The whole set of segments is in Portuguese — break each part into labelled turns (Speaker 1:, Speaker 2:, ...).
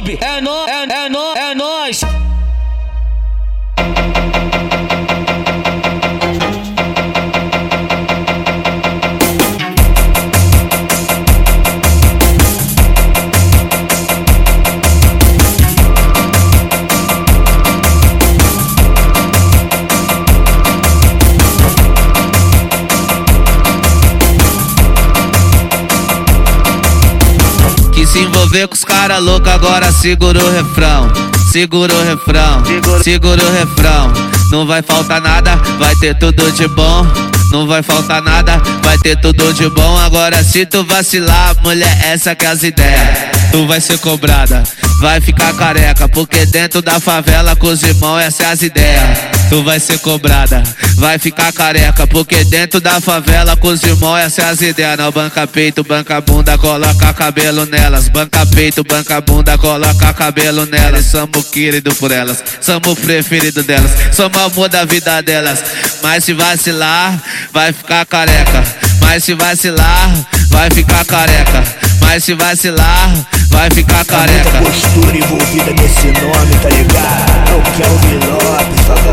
Speaker 1: YouTube. É nó, é, é é nós.
Speaker 2: Se envolver com os cara louco, agora segura o refrão. Segura o refrão, segura o refrão. Não vai faltar nada, vai ter tudo de bom. Não vai faltar nada, vai ter tudo de bom. Agora se tu vacilar, mulher, essa que é as ideias. Tu vai ser cobrada, vai ficar careca. Porque dentro da favela com os irmãos, essa é as ideias. Tu vai ser cobrada, vai ficar careca. Porque dentro da favela com os irmãos, essa é as ideias. Não banca peito, banca bunda, coloca cabelo nelas. Banca peito, banca bunda, coloca cabelo nelas. Somos querido por elas, somos preferido delas. Somos amor da vida delas. Mas se vacilar, vai ficar careca. Mas se vacilar, vai ficar careca. Mas se vacilar, vai ficar
Speaker 3: Muita
Speaker 2: careca.
Speaker 3: postura envolvida nesse nome, tá ligado? Eu quero o Lopes,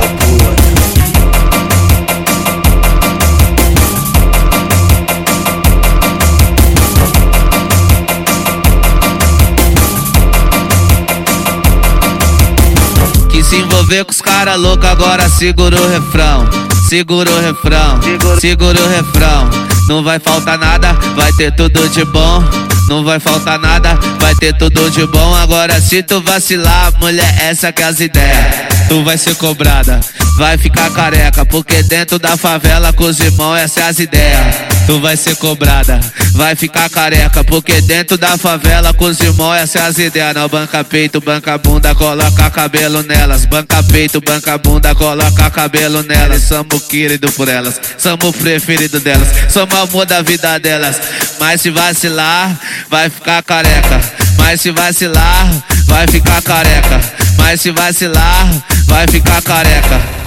Speaker 2: se envolver com os cara louco, agora segura o refrão. Segura o refrão, segura o refrão. Não vai faltar nada, vai ter tudo de bom. Não vai faltar nada, vai ter tudo de bom. Agora se tu vacilar, mulher, essa que é as ideias. Tu vai ser cobrada, vai ficar careca. Porque dentro da favela com os irmãos, essa é as ideias. Tu vai ser cobrada, vai ficar careca. Porque dentro da favela com os irmãos, essa é as ideias. Não banca peito, banca bunda, coloca cabelo nelas. Banca peito, banca bunda, coloca cabelo nelas. Somos querido por elas, somos preferido delas. Somos amor da vida delas. Mas se vacilar, vai ficar careca. Mas se vacilar, vai ficar careca. Mas se vacilar, vai ficar careca.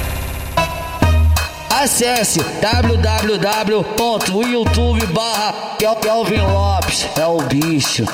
Speaker 1: Acesse www.youtube barra Kelvin Lopes. É o bicho.